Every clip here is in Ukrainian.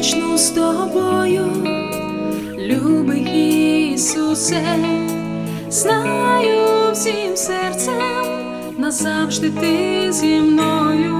почну з тобою, любий Ісусе, знаю всім серцем, назавжди ти зі мною.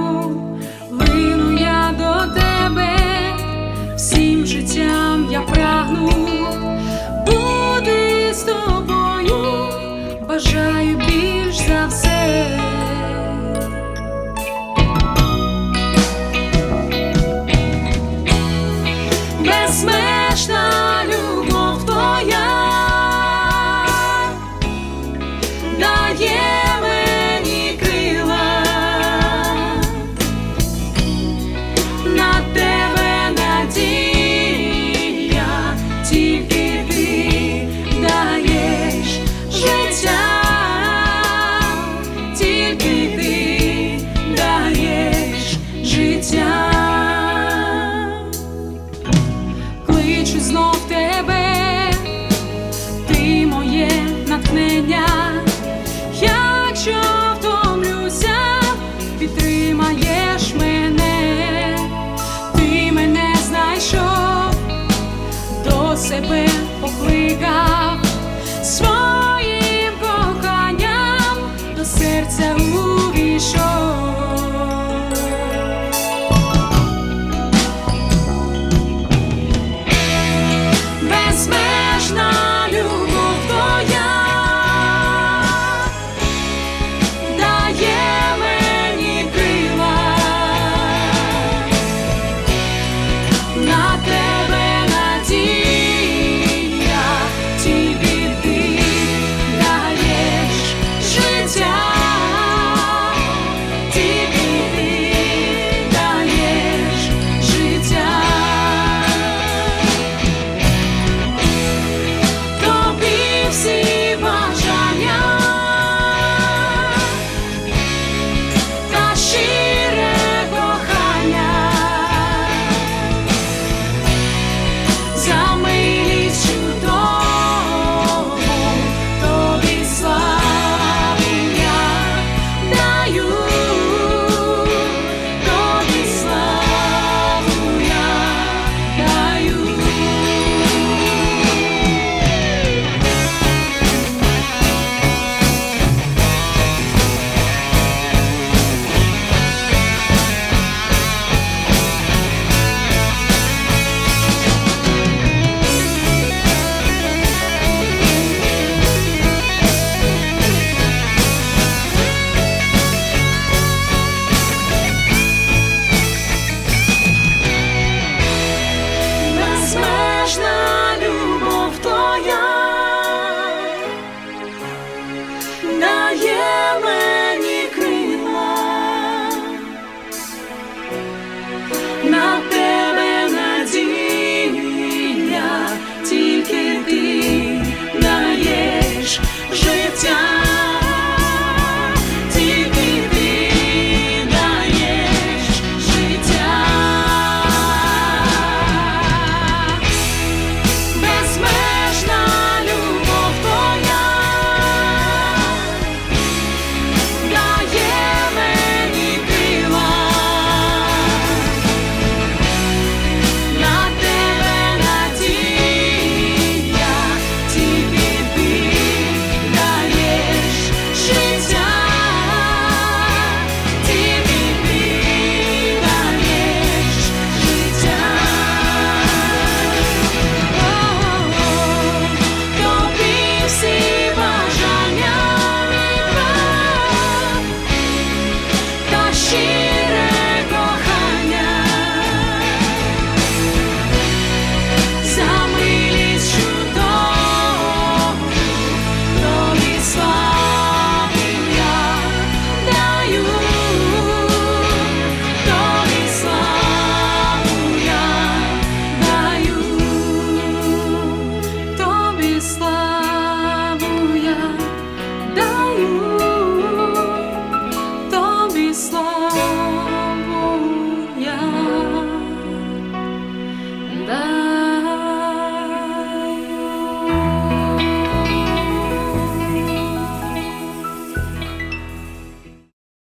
Krishna.